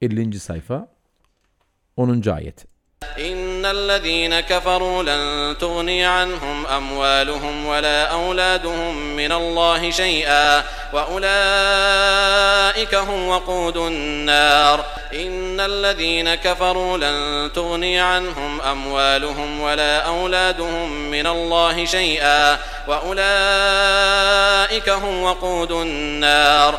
50. sayfa 10. ayet. إن الذين كفروا لن تغني عنهم أموالهم ولا أولادهم من الله شيئا وأولئك هم وقود النار إن الذين كفروا لن تغني عنهم أموالهم ولا أولادهم من الله شيئا وأولئك هم وقود النار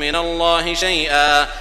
من الله شيئا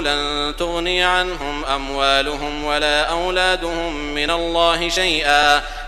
لن تغني عنهم أموالهم ولا أولادهم من الله شيئا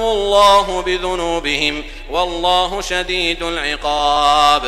الله بذنوبهم والله شديد العقاب.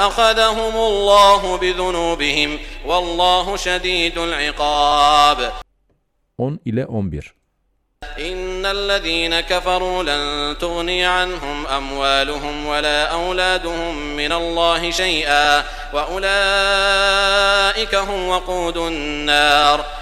فاخذهم الله بذنوبهم والله شديد العقاب. 10 ile 11 إن الذين كفروا لن تغني عنهم أموالهم ولا أولادهم من الله شيئا وأولئك هم وقود النار.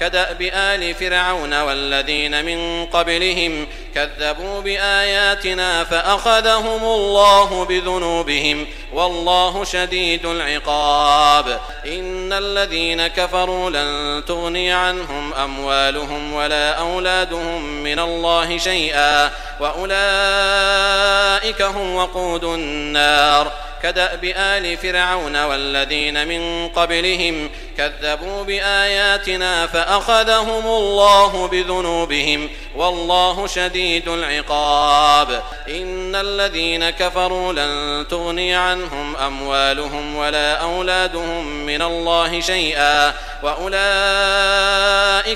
كداب ال فرعون والذين من قبلهم كذبوا بآياتنا فأخذهم الله بذنوبهم والله شديد العقاب. إن الذين كفروا لن تغني عنهم أموالهم ولا أولادهم من الله شيئا وأولئك هم وقود النار. كداب ال فرعون والذين من قبلهم كذبوا بآياتنا فأخذهم الله بذنوبهم والله شديد العقاب. إن الذين كفروا لن تغني عنهم أموالهم ولا أولادهم من الله شيئا وأولئك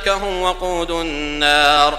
هم وقود النار.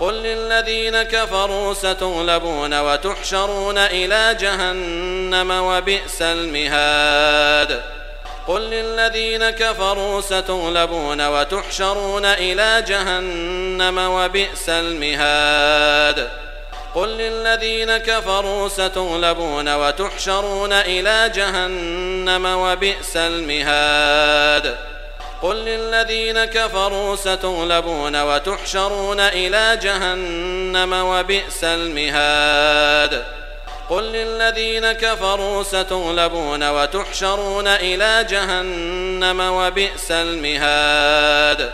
قل للذين كفروا ستغلبون وتحشرون إلى جهنم وبئس المهاد. قل للذين كفروا ستغلبون وتحشرون إلى جهنم وبئس المهاد. قل للذين كفروا ستغلبون وتحشرون إلى جهنم وبئس المهاد. قل للذين كفروا ستغلبون وتحشرون إلى جهنم وبئس المهاد. قل للذين كفروا ستغلبون وتحشرون إلى جهنم وبئس المهاد.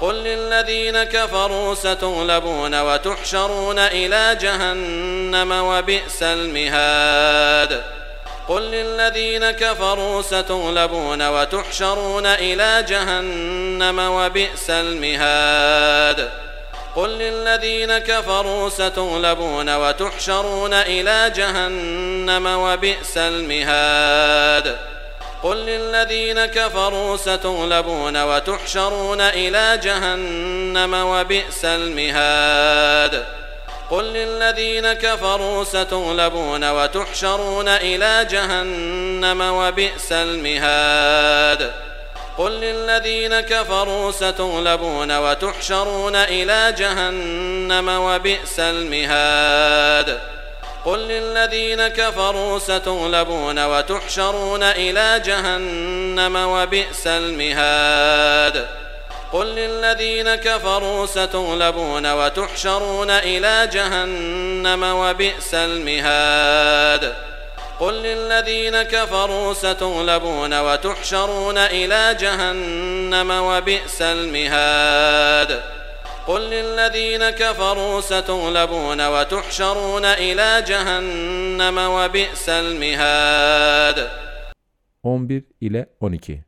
قل للذين كفروا ستغلبون وتحشرون إلى جهنم وبئس المهاد. قل للذين كفروا ستغلبون وتحشرون إلى جهنم وبئس المهاد. قل للذين كفروا ستغلبون وتحشرون إلى جهنم وبئس المهاد. قل للذين كفروا ستغلبون وتحشرون إلى جهنم وبئس المهاد. قل للذين كفروا ستغلبون وتحشرون إلى جهنم وبئس المهاد. قل للذين كفروا ستغلبون وتحشرون إلى جهنم وبئس المهاد. قل للذين كفروا ستغلبون وتحشرون إلى جهنم وبئس المهاد. قل للذين كفروا ستغلبون وتحشرون إلى جهنم وبئس المهاد. قل للذين كفروا ستغلبون وتحشرون إلى جهنم وبئس المهاد. قل للذين كفروا ستغلبون وتحشرون إلى جهنم وبئس المهاد. 11 ile 12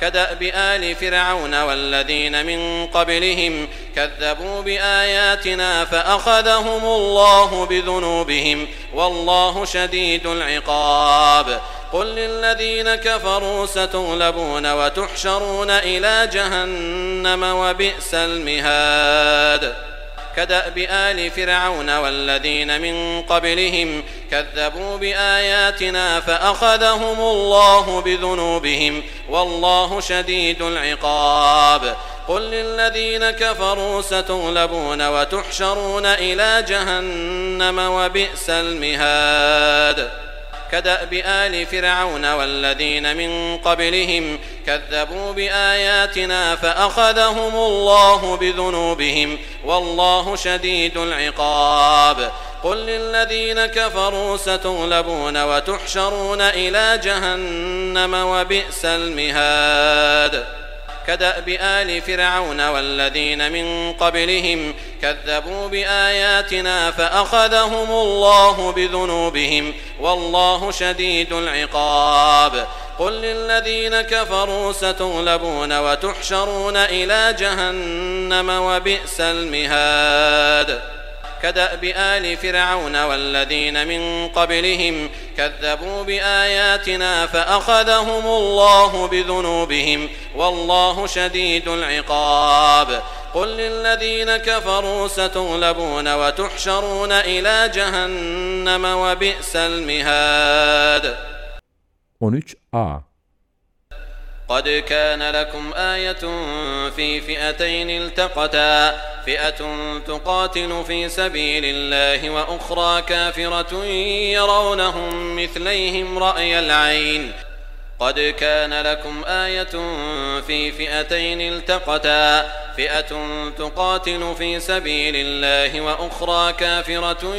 كدأب آل فرعون والذين من قبلهم كذبوا بآياتنا فأخذهم الله بذنوبهم والله شديد العقاب. قل للذين كفروا ستغلبون وتحشرون إلى جهنم وبئس المهاد. كدأب آل فرعون والذين من قبلهم كذبوا بآياتنا فأخذهم الله بذنوبهم والله شديد العقاب. قل للذين كفروا ستغلبون وتحشرون إلى جهنم وبئس المهاد. كدأب آل فرعون والذين من قبلهم كذبوا بآياتنا فأخذهم الله بذنوبهم والله شديد العقاب. قل للذين كفروا ستغلبون وتحشرون إلى جهنم وبئس المهاد. كدأب آل فرعون والذين من قبلهم كذبوا بآياتنا فأخذهم الله بذنوبهم والله شديد العقاب. قل للذين كفروا ستغلبون وتحشرون إلى جهنم وبئس المهاد. كدأب آل فرعون والذين من قبلهم كذبوا بآياتنا فأخذهم الله بذنوبهم والله شديد العقاب. قل للذين كفروا ستغلبون وتحشرون إلى جهنم وبئس المهاد. 13a قد كان لكم آية في فئتين التقتا. فئة تقاتل في سبيل الله وأخرى كافرة يرونهم مثليهم رأي العين. قد كان لكم آية في فئتين التقتا. فئة تقاتل في سبيل الله وأخرى كافرة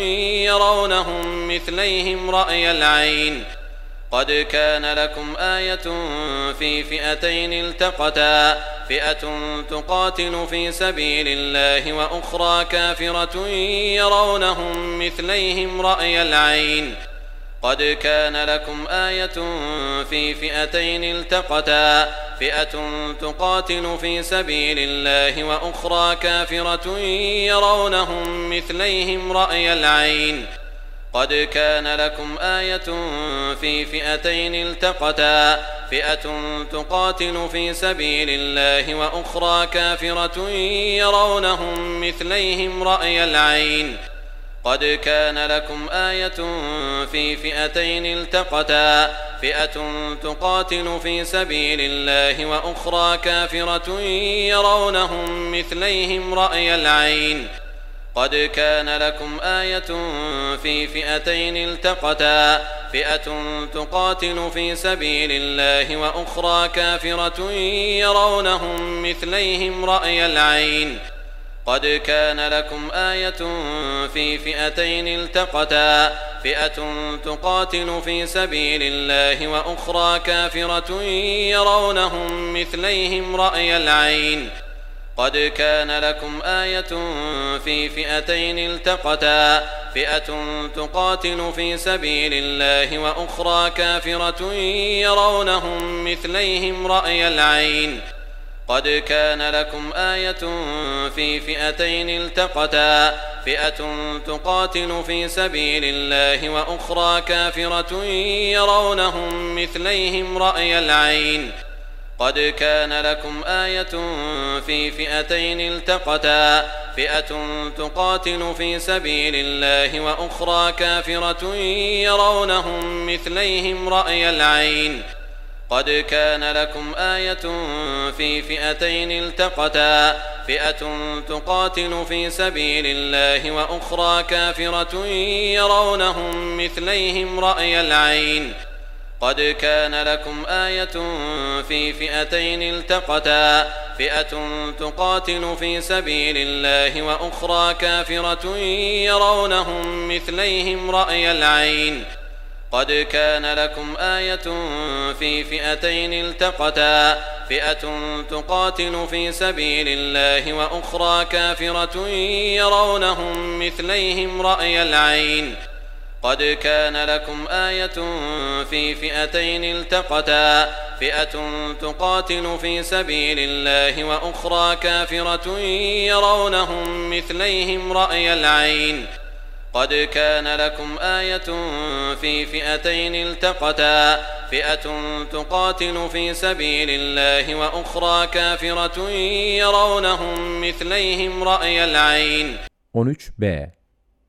يرونهم مثليهم رأي العين. قد كان لكم آية في فئتين التقتا. فئة تقاتل في سبيل الله وأخرى كافرة يرونهم مثليهم رأي العين. قد كان لكم آية في فئتين التقتا. فئة تقاتل في سبيل الله وأخرى كافرة يرونهم مثليهم رأي العين. قد كان لكم آية في فئتين التقتا. فئة تقاتل في سبيل الله وأخرى كافرة يرونهم مثليهم رأي العين. قد كان لكم آية في فئتين التقتا. فئة تقاتل في سبيل الله وأخرى كافرة يرونهم مثليهم رأي العين. قد كان لكم آية في فئتين التقتا. فئة تقاتل في سبيل الله وأخرى كافرة يرونهم مثليهم رأي العين. قد كان لكم آية في فئتين التقتا. فئة تقاتل في سبيل الله وأخرى كافرة يرونهم مثليهم رأي العين. قد كان لكم آية في فئتين التقتا. فئة تقاتل في سبيل الله وأخرى كافرة يرونهم مثليهم رأي العين. قد كان لكم آية في فئتين التقتا. فئة تقاتل في سبيل الله وأخرى كافرة يرونهم مثليهم رأي العين. قد كان لكم آية في فئتين التقتا. فئة تقاتل في سبيل الله وأخرى كافرة يرونهم مثليهم رأي العين. قد كان لكم آية في فئتين التقتا. فئة تقاتل في سبيل الله وأخرى كافرة يرونهم مثليهم رأي العين. قد كان لكم آية في فئتين التقتا. فئة تقاتل في سبيل الله وأخرى كافرة يرونهم مثليهم رأي العين. قد كان لكم آية في فئتين التقتا. فئة تقاتل في سبيل الله وأخرى كافرة يرونهم مثليهم رأي العين. قد كان لكم آية في فئتين التقتا. فئة تقاتل في سبيل الله وأخرى كافرة يرونهم مثليهم رأي العين. قد كان لكم آية في فئتين التقتا. فئة تقاتل في سبيل الله وأخرى كافرة يرونهم مثليهم رأي العين. 13b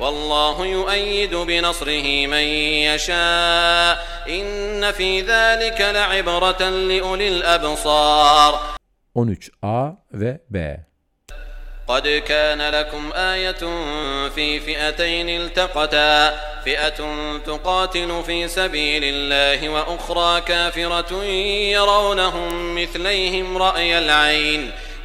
والله يؤيد بنصره من يشاء. إن في ذلك لعبرة لأولي الأبصار. 13a ve b. قد كان لكم آية في فئتين التقتا. فئة تقاتل في سبيل الله وأخرى كافرة يرونهم مثليهم رأي العين.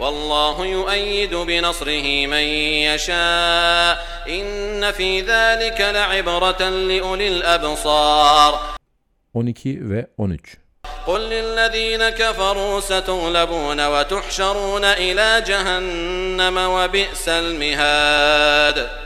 والله يؤيد بنصره من يشاء. إن في ذلك لعبرة لأولي الأبصار. 12 ve 13 قل للذين كفروا ستغلبون وتحشرون إلى جهنم وبئس المهاد.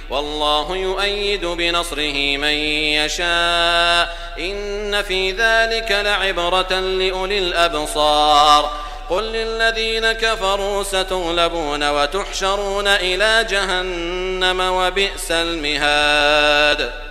والله يؤيد بنصره من يشاء. إن في ذلك لعبرة لأولي الأبصار. قل للذين كفروا ستغلبون وتحشرون إلى جهنم وبئس المهاد.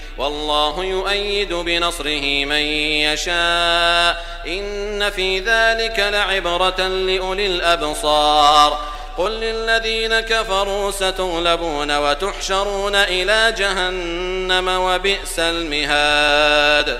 والله يؤيد بنصره من يشاء. إن في ذلك لعبرة لأولي الأبصار. قل للذين كفروا ستغلبون وتحشرون إلى جهنم وبئس المهاد.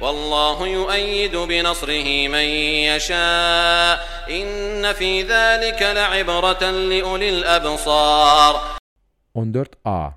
والله يؤيد بنصره من يشاء. إن في ذلك لعبرة لأولي الأبصار. 14a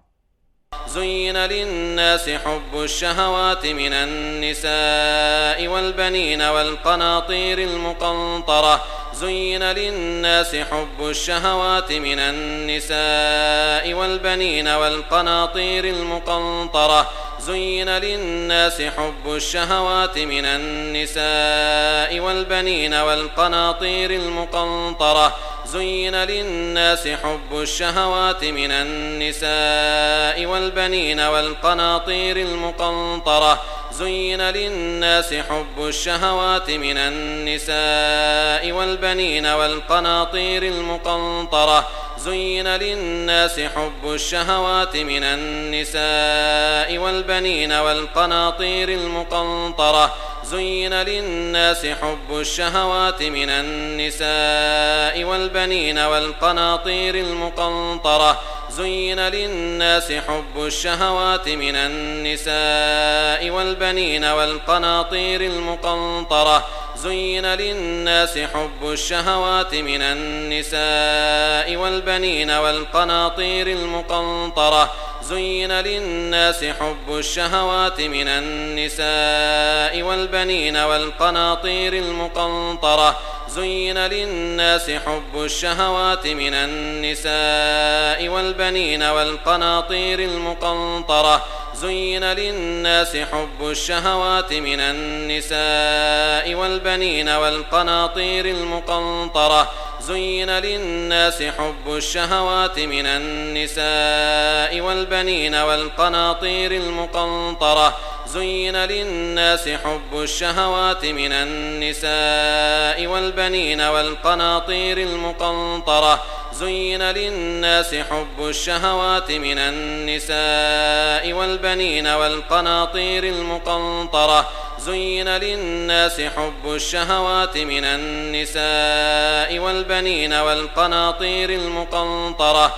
زين للناس حب الشهوات من النساء والبنين والقناطير المقنطرة. زين للناس حب الشهوات من النساء والبنين والقناطير المقنطرة. زين للناس حب الشهوات من النساء والبنين والقناطير المقنطرة. زين للناس حب الشهوات من النساء والبنين والقناطير المقنطرة. زين للناس حب الشهوات من النساء والبنين والقناطير المقنطرة. زين للناس حب الشهوات من النساء والبنين والقناطير المقنطرة. زين للناس حب الشهوات من النساء والبنين والقناطير المقنطرة. زين للناس حب الشهوات من النساء والبنين والقناطير المقنطرة. زين للناس حب الشهوات من النساء والبنين والقناطير المقنطرة. زين للناس حب الشهوات من النساء والبنين والقناطير المقنطرة. زين للناس حب الشهوات من النساء والبنين والقناطير المقنطرة. زين للناس حب الشهوات من النساء والبنين والقناطير المقنطرة. زين للناس حب الشهوات من النساء والبنين والقناطير المقنطرة. زين للناس حب الشهوات من النساء والبنين والقناطير المقنطرة. زين للناس حب الشهوات من النساء والبنين والقناطير المقنطرة. زين للناس حب الشهوات من النساء والبنين والقناطير المقنطرة.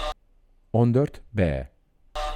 14 B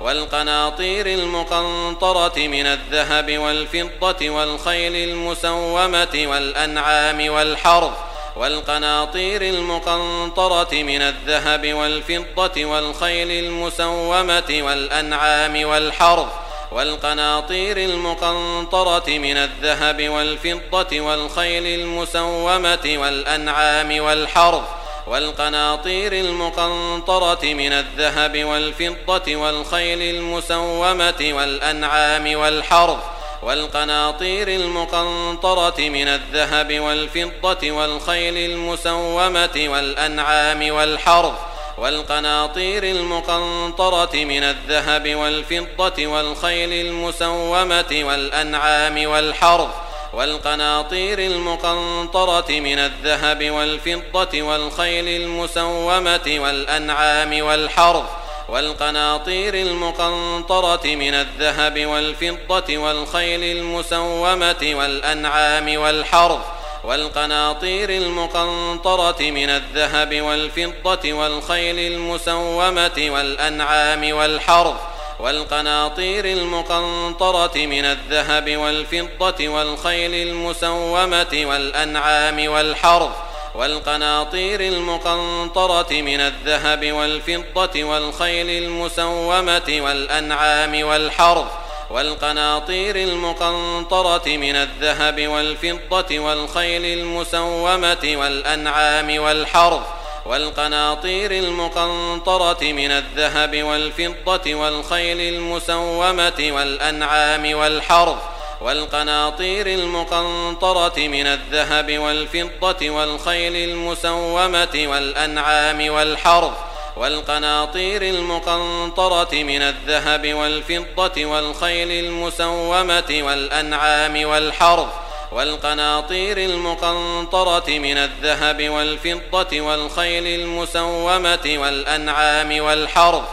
والقناطير المقنطرة من الذهب والفضة والخيل المسومة والأنعام والحرث والقناطير المقنطرة من الذهب والفضة والخيل المسومة والأنعام والحرث والقناطير المقنطرة من الذهب والفضة والخيل المسومة والأنعام والحرث والقناطير المقنطرة من الذهب والفضة والخيل المسومة والأنعام والحرث والقناطير المقنطرة من الذهب والفضة والخيل المسومة والأنعام والحرث والقناطير المقنطرة من الذهب والفضة والخيل المسومة والأنعام والحرث والقناطير المقنطرة من الذهب والفضة والخيل المسومة والأنعام والحرث والقناطير المقنطرة من الذهب والفضة والخيل المسومة والأنعام والحرث والقناطير المقنطرة من الذهب والفضة والخيل المسومة والأنعام والحرث والقناطير المقنطرة من الذهب والفضة والخيل المسومة والأنعام والحرث والقناطير المقنطرة من الذهب والفضة والخيل المسومة والأنعام والحرث والقناطير المقنطرة من الذهب والفضة والخيل المسومة والأنعام والحرث والقناطير المقنطرة من الذهب والفضة والخيل المسومة والأنعام والحرث والقناطير المقنطرة من الذهب والفضة والخيل المسومة والأنعام والحرث والقناطير المقنطرة من الذهب والفضة والخيل المسومة والأنعام والحرث والقناطير المقنطرة من الذهب والفضة والخيل المسومة والأنعام والحرث.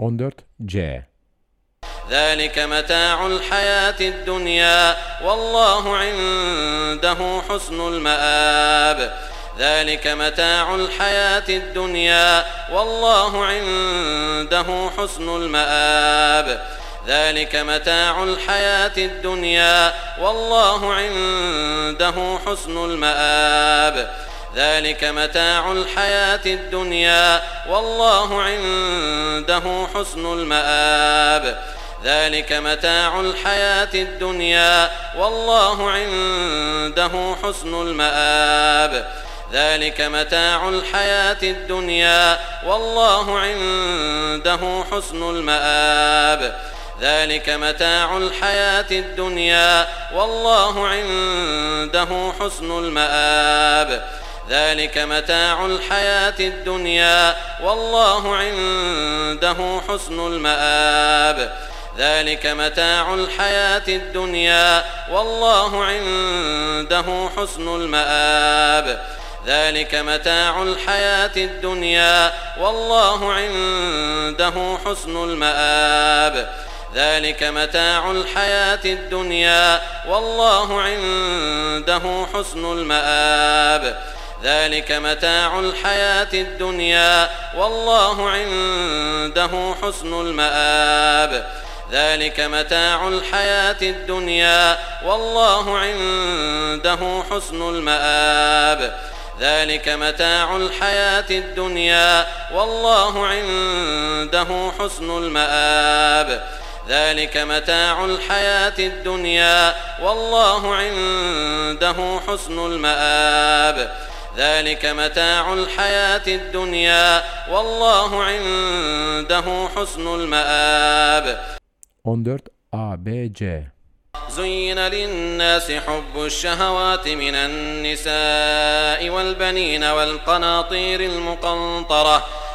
14 C ذلك متاع الحياة الدنيا والله عنده حسن المآب. ذلك متاع الحياة الدنيا والله عنده حسن المآب. ذلك متاع الحياة الدنيا والله عنده حسن المآب. ذلك متاع الحياة الدنيا والله عنده حسن المآب. ذلك متاع الحياة الدنيا والله عنده حسن المآب. ذلك متاع الحياة الدنيا والله عنده حسن المآب. ذلك متاع الحياة الدنيا والله عنده حسن المآب. ذلك متاع الحياة الدنيا والله عنده حسن المآب. ذلك متاع الحياة الدنيا والله عنده حسن المآب. ذلك متاع الحياة الدنيا والله عنده حسن المآب. ذلك متاع الحياة الدنيا والله عنده حسن المآب. ذلك متاع الحياة الدنيا والله عنده حسن المآب. ذلك متاع الحياة الدنيا والله عنده حسن المآب. ذلك متاع الحياة الدنيا والله عنده حسن المآب. ذلك متاع الحياة الدنيا والله عنده حسن المآب. ذلك متاع الحياة الدنيا والله عنده حسن المآب. 14 A, B, C. زين للناس حب الشهوات من النساء والبنين والقناطير المقنطرة.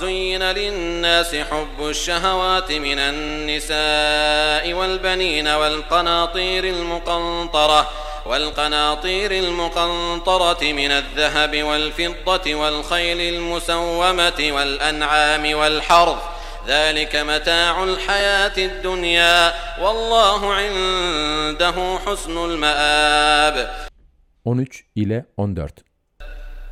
زين للناس حب الشهوات من النساء والبنين والقناطير المقنطرة والقناطير المقنطرة من الذهب والفضة والخيل المسومة والأنعام والحرث ذلك متاع الحياة الدنيا والله عنده حسن المآب 13 ile 14.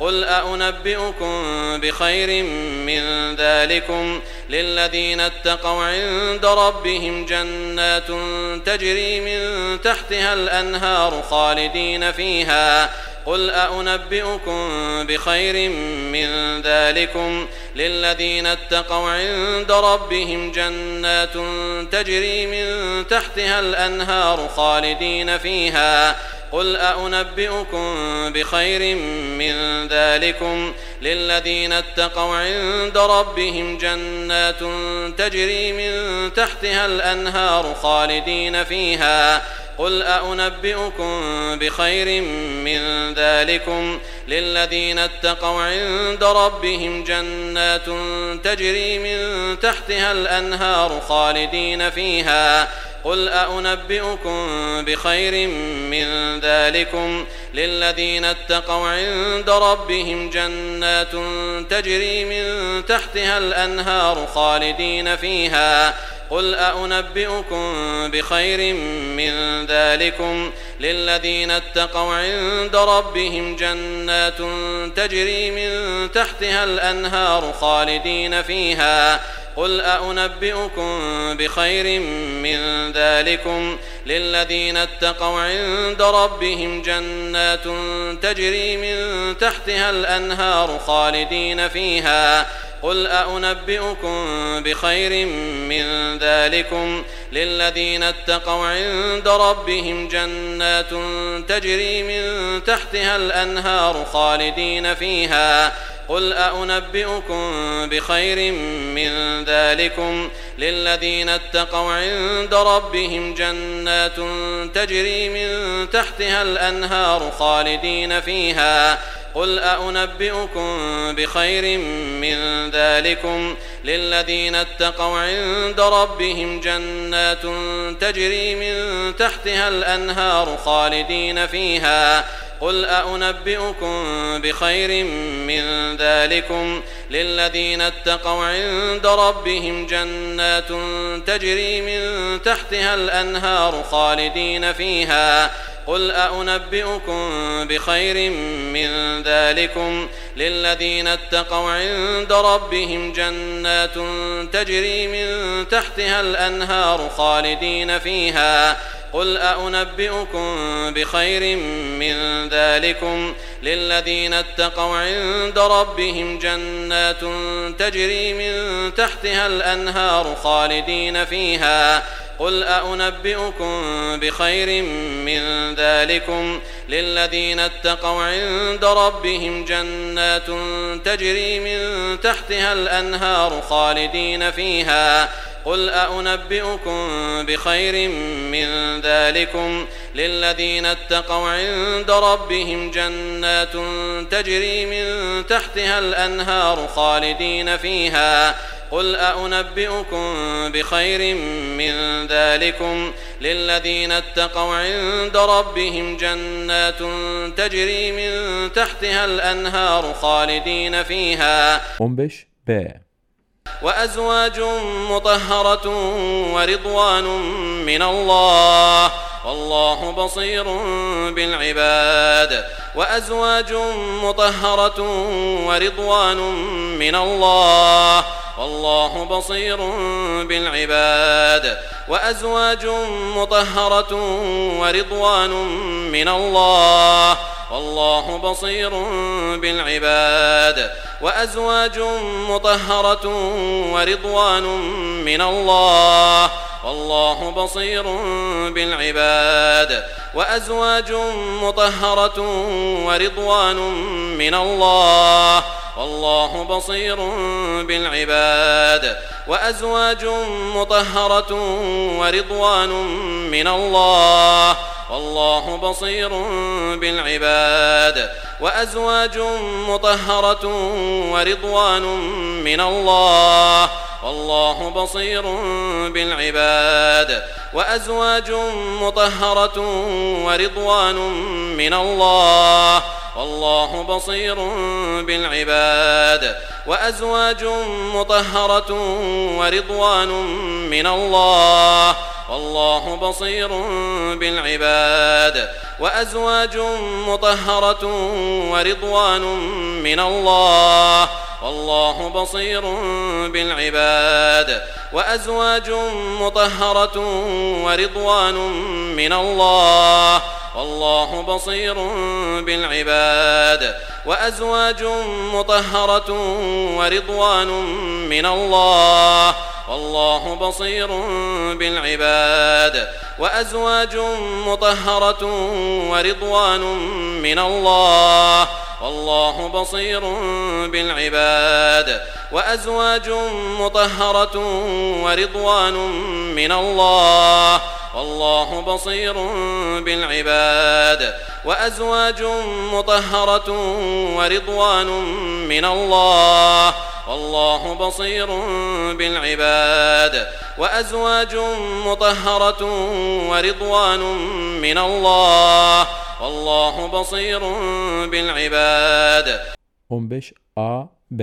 قل أنبئكم بخير من ذلكم للذين اتقوا عند ربهم جنات تجري من تحتها الأنهار خالدين فيها قل أنبئكم بخير من ذلكم للذين اتقوا عند ربهم جنات تجري من تحتها الأنهار خالدين فيها قل أنبئكم بخير من ذلكم للذين اتقوا عند ربهم جنات تجري من تحتها الأنهار خالدين فيها قل أنبئكم بخير من ذلكم للذين اتقوا عند ربهم جنات تجري من تحتها الأنهار خالدين فيها قل أنبئكم بخير من ذلكم للذين اتقوا عند ربهم جنات تجري من تحتها الأنهار خالدين فيها قل أنبئكم بخير من ذلكم للذين اتقوا عند ربهم جنات تجري من تحتها الأنهار خالدين فيها قل أنبئكم بخير من ذلكم للذين اتقوا عند ربهم جنات تجري من تحتها الأنهار خالدين فيها قل أنبئكم بخير من ذلكم للذين اتقوا عند ربهم جنات تجري من تحتها الأنهار خالدين فيها قل أنبئكم بخير من ذلكم للذين اتقوا عند ربهم جنات تجري من تحتها الأنهار خالدين فيها قل أنبئكم بخير من ذلكم للذين اتقوا عند ربهم جنات تجري من تحتها الأنهار خالدين فيها قل أنبئكم بخير من ذلكم للذين اتقوا عند ربهم جنات تجري من تحتها الأنهار خالدين فيها قل أنبئكم بخير من ذلكم للذين اتقوا عند ربهم جنات تجري من تحتها الأنهار خالدين فيها قل أنبئكم بخير من ذلكم للذين اتقوا عند ربهم جنات تجري من تحتها الأنهار خالدين فيها قل أنبئكم بخير من ذلكم للذين اتقوا عند ربهم جنات تجري من تحتها الأنهار خالدين فيها قل أنبئكم بخير من ذلكم للذين اتقوا عند ربهم جنات تجري من تحتها الأنهار خالدين فيها قل أنبئكم بخير من ذلكم للذين اتقوا عند ربهم جنات تجري من تحتها الأنهار خالدين فيها 15 B وأزواج مطهرة ورضوان من الله والله بصير بالعباد. وأزواج مطهرة ورضوان من الله والله بصير بالعباد. وأزواج مطهرة ورضوان من الله والله بصير بالعباد. وأزواج مطهرة ورضوان من الله والله بصير بالعباد. وأزواج مطهرة ورضوان من الله والله بصير بالعباد وأزواج مطهرة ورضوان من الله والله بصير بالعباد وأزواج مطهرة ورضوان من الله والله بصير بالعباد وأزواج مطهرة ورضوان من الله. والله بصير بالعباد. وأزواج مطهرة ورضوان من الله. والله بصير بالعباد. وأزواج مطهرة ورضوان من الله. والله بصير بالعباد. وأزواج مطهرة ورضوان من الله. والله بصير بالعباد. وأزواج مطهرة ورضوان من الله. والله بصير بالعباد. وأزواج مطهرة ورضوان من الله. والله بصير بالعباد. وأزواج مطهرة ورضوان من الله. والله بصير بالعباد. وأزواج مطهرة ورضوان من الله والله بصير بالعباد. وأزواج مطهرة ورضوان من الله والله بصير بالعباد. 15 A B.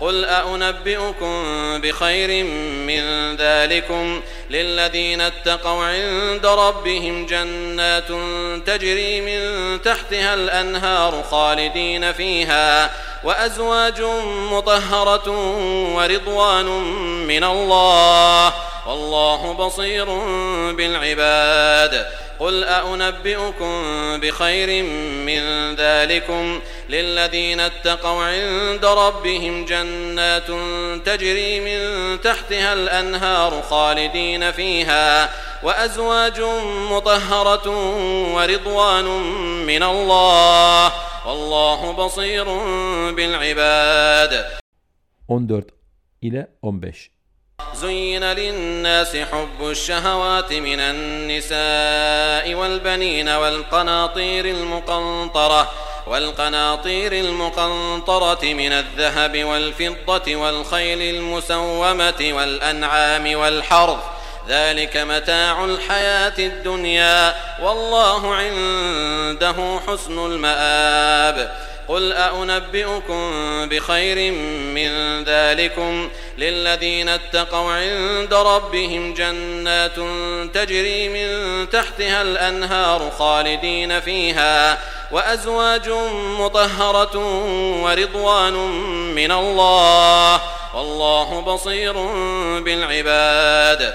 قل أنبئكم بخير من ذلكم للذين اتقوا عند ربهم جنات تجري من تحتها الأنهار خالدين فيها وأزواج مطهرة ورضوان من الله والله بصير بالعباد. قل أنبئكم بخير من ذلكم للذين اتقوا عند ربهم جنات تجري من تحتها الأنهار خالدين فيها وأزواج مطهرة ورضوان من الله. والله بصير بالعباد. 14 ile 15 زين للناس حب الشهوات من النساء والبنين والقناطير المقنطرة والقناطير المقنطرة من الذهب والفضة والخيل المسومة والأنعام والحرث. ذلك متاع الحياة الدنيا والله عنده حسن المآب. قل أنبئكم بخير من ذلكم للذين اتقوا عند ربهم جنات تجري من تحتها الأنهار خالدين فيها وأزواج مطهرة ورضوان من الله والله بصير بالعباد.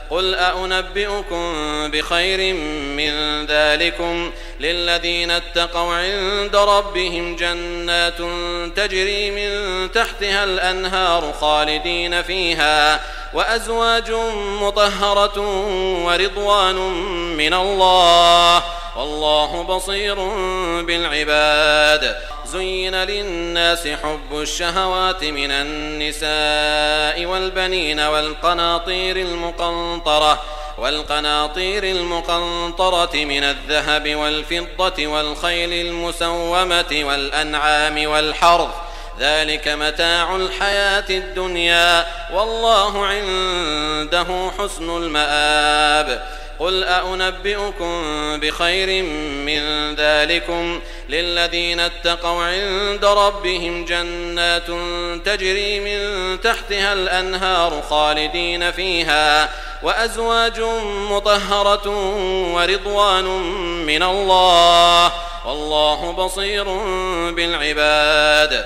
قل أنبئكم بخير من ذلكم للذين اتقوا عند ربهم جنات تجري من تحتها الأنهار خالدين فيها وأزواج مطهرة ورضوان من الله والله بصير بالعباد. زين للناس حب الشهوات من النساء والبنين والقناطير المقنطرة والقناطير المقنطرة من الذهب والفضة والخيل المسومة والأنعام والحرث ذلك متاع الحياة الدنيا والله عنده حسن المآب. قل أنبئكم بخير من ذلكم للذين اتقوا عند ربهم جنات تجري من تحتها الأنهار خالدين فيها وأزواج مطهرة ورضوان من الله والله بصير بالعباد.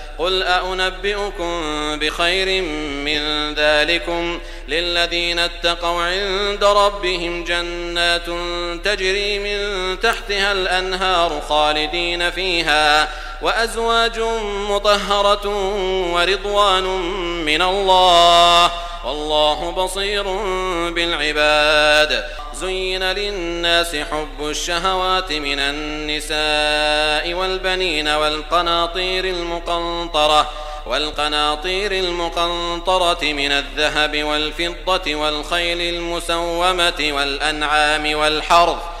قل أنبئكم بخير من ذلكم للذين اتقوا عند ربهم جنات تجري من تحتها الأنهار خالدين فيها وأزواج مطهرة ورضوان من الله. والله بصير بالعباد. زين للناس حب الشهوات من النساء والبنين والقناطير المقنطرة والقناطير المقنطرة من الذهب والفضة والخيل المسومة والأنعام والحرث.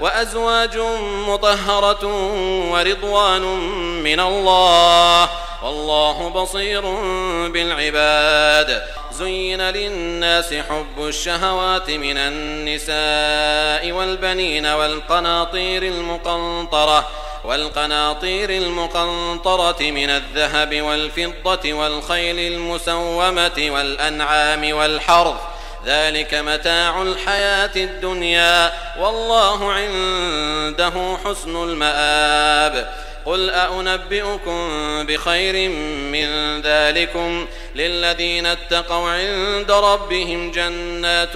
وأزواج مطهرة ورضوان من الله. والله بصير بالعباد. زين للناس حب الشهوات من النساء والبنين والقناطير المقنطرة والقناطير المقنطرة من الذهب والفضة والخيل المسومة والأنعام والحرث. ذلك متاع الحياة الدنيا والله عنده حسن المآب. قل أنبئكم بخير من ذلكم للذين اتقوا عند ربهم جنات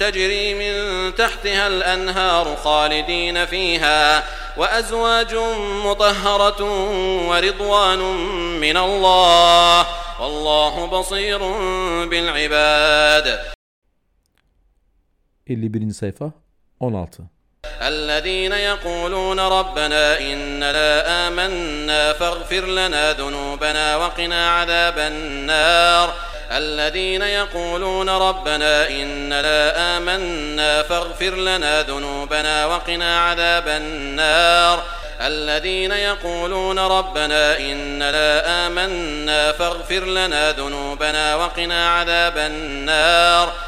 تجري من تحتها الأنهار خالدين فيها وأزواج مطهرة ورضوان من الله والله بصير بالعباد. 51. sayfa 16 الذين يقولون ربنا إننا آمنا فاغفر لنا ذنوبنا وقنا عذاب النار. الذين يقولون ربنا إننا آمنا فاغفر لنا ذنوبنا وقنا عذاب النار. الذين يقولون ربنا إننا آمنا فاغفر لنا ذنوبنا وقنا عذاب النار.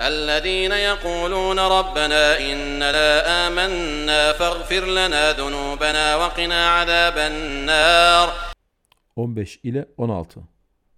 الذين يقولون ربنا إننا آمنا فاغفر لنا ذنوبنا وقنا عذاب النار. 15 ile 16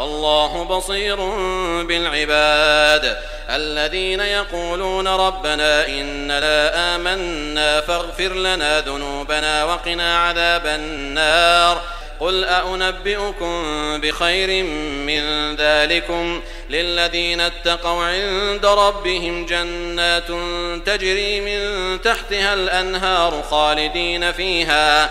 والله بصير بالعباد. الذين يقولون ربنا إننا آمنا فاغفر لنا ذنوبنا وقنا عذاب النار. قل أنبئكم بخير من ذلكم. للذين اتقوا عند ربهم جنات تجري من تحتها الأنهار خالدين فيها.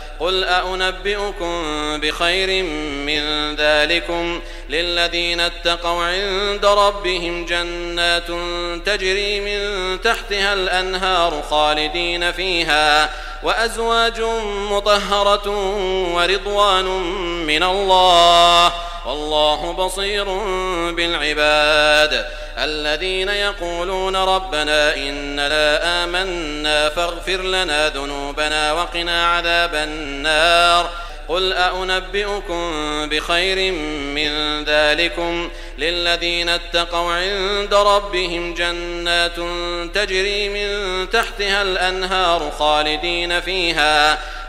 قل أنبئكم بخير من ذلكم للذين اتقوا عند ربهم جنات تجري من تحتها الأنهار خالدين فيها وأزواج مطهرة ورضوان من الله والله بصير بالعباد الذين يقولون ربنا إننا آمنا فاغفر لنا ذنوبنا وقنا عذاب النار قل أنبئكم بخير من ذلكم للذين اتقوا عند ربهم جنات تجري من تحتها الأنهار خالدين فيها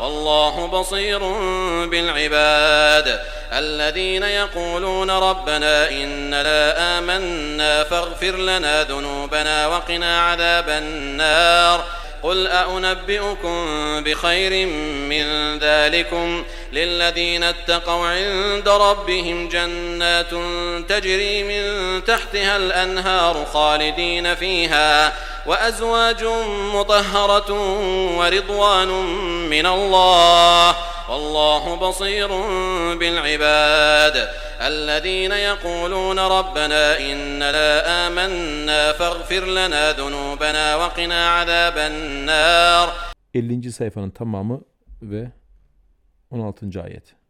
والله بصير بالعباد. الذين يقولون ربنا إننا آمنا فاغفر لنا ذنوبنا وقنا عذاب النار. قل أنبئكم بخير من ذلكم. للذين اتقوا عند ربهم جنات تجري من تحتها الأنهار خالدين فيها. وأزواج مطهرة ورضوان من الله والله بصير بالعباد الذين يقولون ربنا إننا آمنا فاغفر لنا ذنوبنا وقنا عذاب النار 50. sayfanın tamamı ve 16. ayet.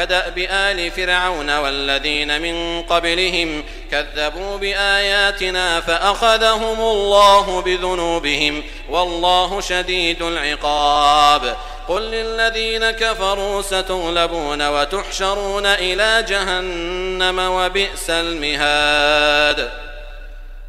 كدأب آل فرعون والذين من قبلهم كذبوا بآياتنا فأخذهم الله بذنوبهم والله شديد العقاب. قل للذين كفروا ستغلبون وتحشرون إلى جهنم وبئس المهاد.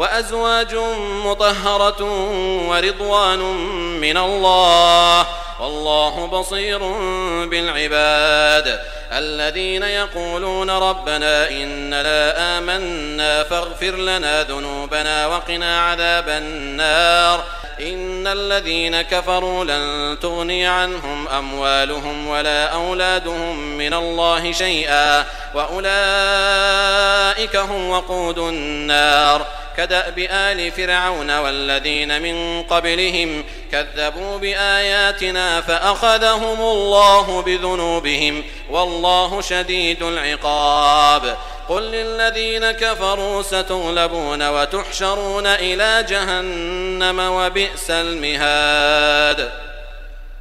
وأزواج مطهرة ورضوان من الله. والله بصير بالعباد. الذين يقولون ربنا إننا آمنا فاغفر لنا ذنوبنا وقنا عذاب النار. إن الذين كفروا لن تغني عنهم أموالهم ولا أولادهم من الله شيئا. وأولئك هم وقود النار. كدأب آل فرعون والذين من قبلهم كذبوا بآياتنا فأخذهم الله بذنوبهم والله شديد العقاب. قل للذين كفروا ستغلبون وتحشرون إلى جهنم وبئس المهاد.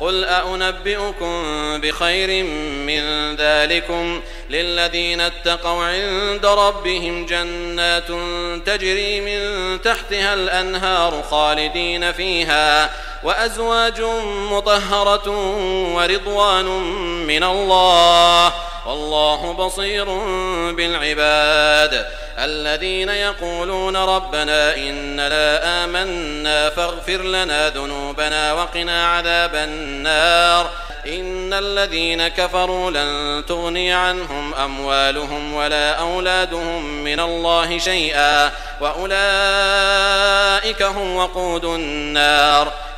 قل أنبئكم بخير من ذلكم للذين اتقوا عند ربهم جنات تجري من تحتها الأنهار خالدين فيها وأزواج مطهرة ورضوان من الله. والله بصير بالعباد. الذين يقولون ربنا إننا آمنا فاغفر لنا ذنوبنا وقنا عذاب النار. إن الذين كفروا لن تغني عنهم أموالهم ولا أولادهم من الله شيئا. وأولئك هم وقود النار.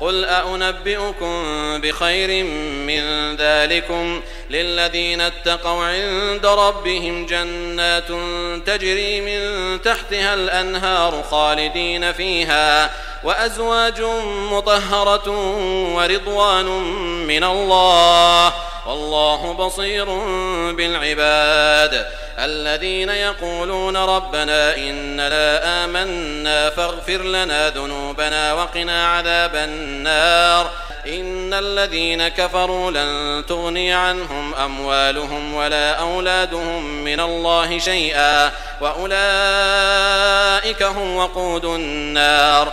قل أنبئكم بخير من ذلكم للذين اتقوا عند ربهم جنات تجري من تحتها الأنهار خالدين فيها وأزواج مطهرة ورضوان من الله. والله بصير بالعباد. الذين يقولون ربنا إننا آمنا فاغفر لنا ذنوبنا وقنا عذاب النار. إن الذين كفروا لن تغني عنهم أموالهم ولا أولادهم من الله شيئا. وأولئك هم وقود النار.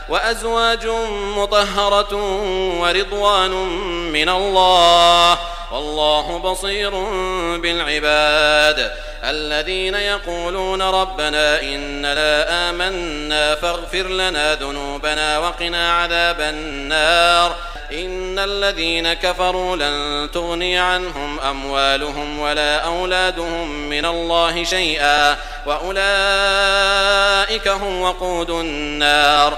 وأزواج مطهرة ورضوان من الله. والله بصير بالعباد. الذين يقولون ربنا إننا آمنا فاغفر لنا ذنوبنا وقنا عذاب النار. إن الذين كفروا لن تغني عنهم أموالهم ولا أولادهم من الله شيئا. وأولئك هم وقود النار.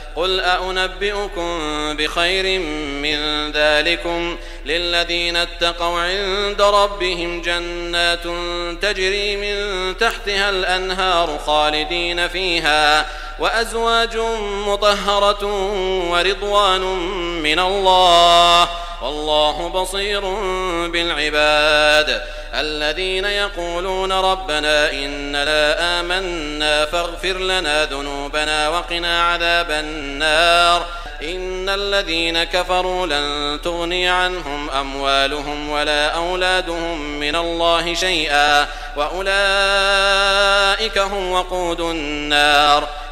قل أنبئكم بخير من ذلكم للذين اتقوا عند ربهم جنات تجري من تحتها الأنهار خالدين فيها وأزواج مطهرة ورضوان من الله. والله بصير بالعباد. الذين يقولون ربنا إننا آمنا فاغفر لنا ذنوبنا وقنا عذاب النار. إن الذين كفروا لن تغني عنهم أموالهم ولا أولادهم من الله شيئا. وأولئك هم وقود النار.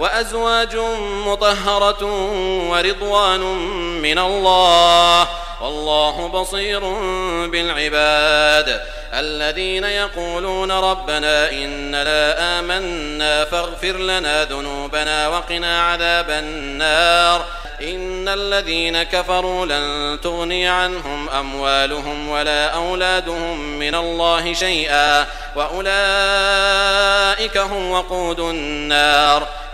وأزواج مطهرة ورضوان من الله. والله بصير بالعباد. الذين يقولون ربنا إننا آمنا فاغفر لنا ذنوبنا وقنا عذاب النار. إن الذين كفروا لن تغني عنهم أموالهم ولا أولادهم من الله شيئا. وأولئك هم وقود النار.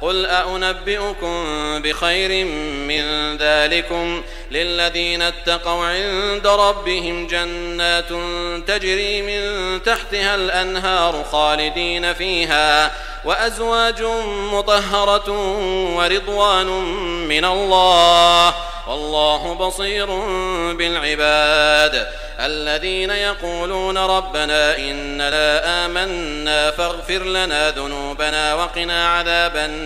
قل أنبئكم بخير من ذلكم للذين اتقوا عند ربهم جنات تجري من تحتها الأنهار خالدين فيها وأزواج مطهرة ورضوان من الله والله بصير بالعباد الذين يقولون ربنا إننا آمنا فاغفر لنا ذنوبنا وقنا عذاب النار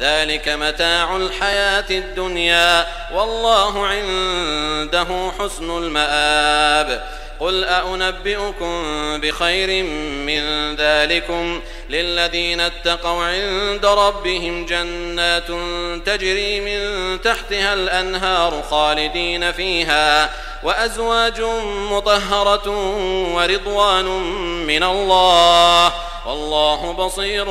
ذلك متاع الحياة الدنيا والله عنده حسن المآب. قل أنبئكم بخير من ذلكم للذين اتقوا عند ربهم جنات تجري من تحتها الأنهار خالدين فيها وأزواج مطهرة ورضوان من الله والله بصير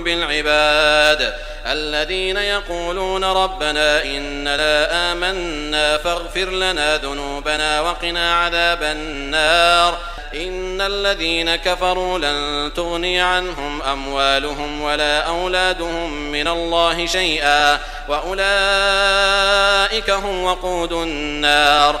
بالعباد. الذين يقولون ربنا إننا آمنا فاغفر لنا ذنوبنا وقنا عذاب النار. إن الذين كفروا لن تغني عنهم أموالهم ولا أولادهم من الله شيئا. وأولئك هم وقود النار.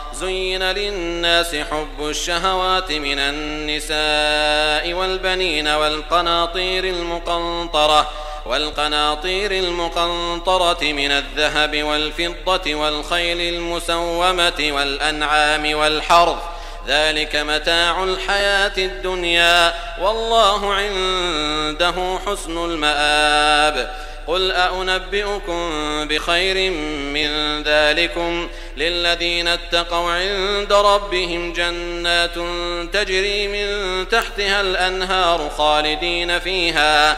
زين للناس حب الشهوات من النساء والبنين والقناطير المقنطرة والقناطير المقنطرة من الذهب والفضة والخيل المسومة والأنعام والحرث. ذلك متاع الحياة الدنيا. والله عنده حسن المآب. قل أنبئكم بخير من ذلكم للذين اتقوا عند ربهم جنات تجري من تحتها الأنهار خالدين فيها